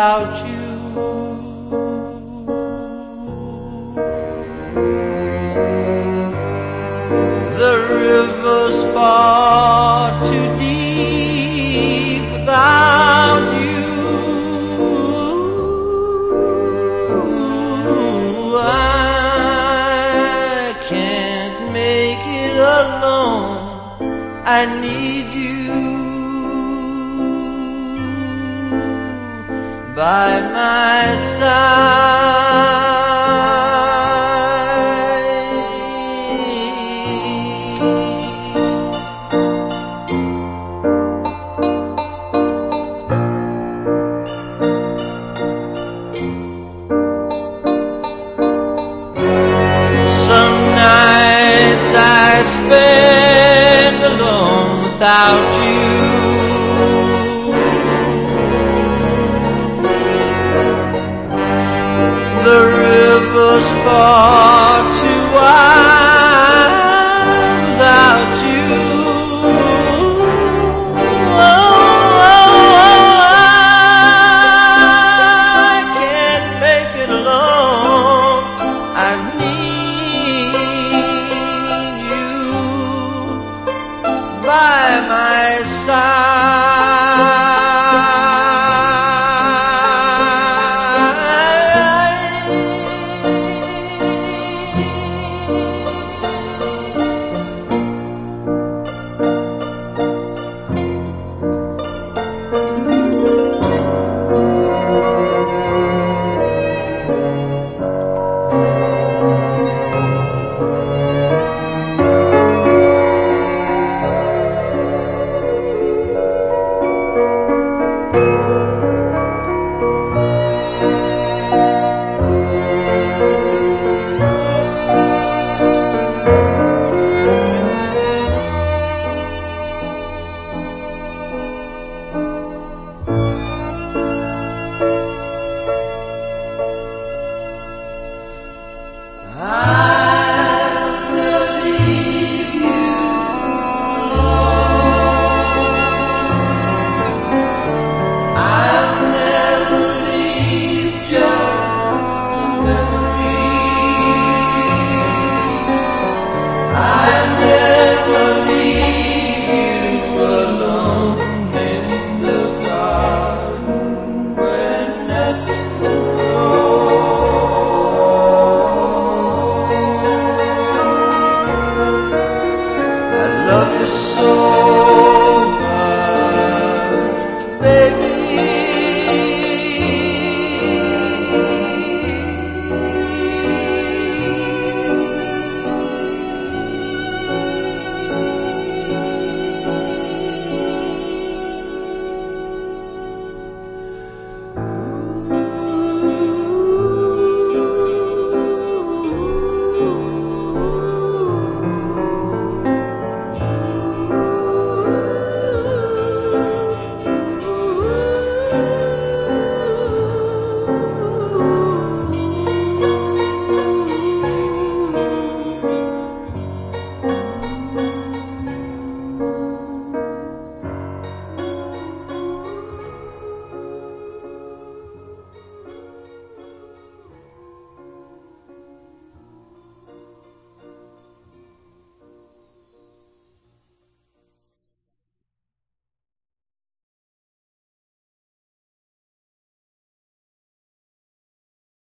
without you. The river's far too deep without you. I can't make it alone. I need you by my side. Some nights I spend alone without you.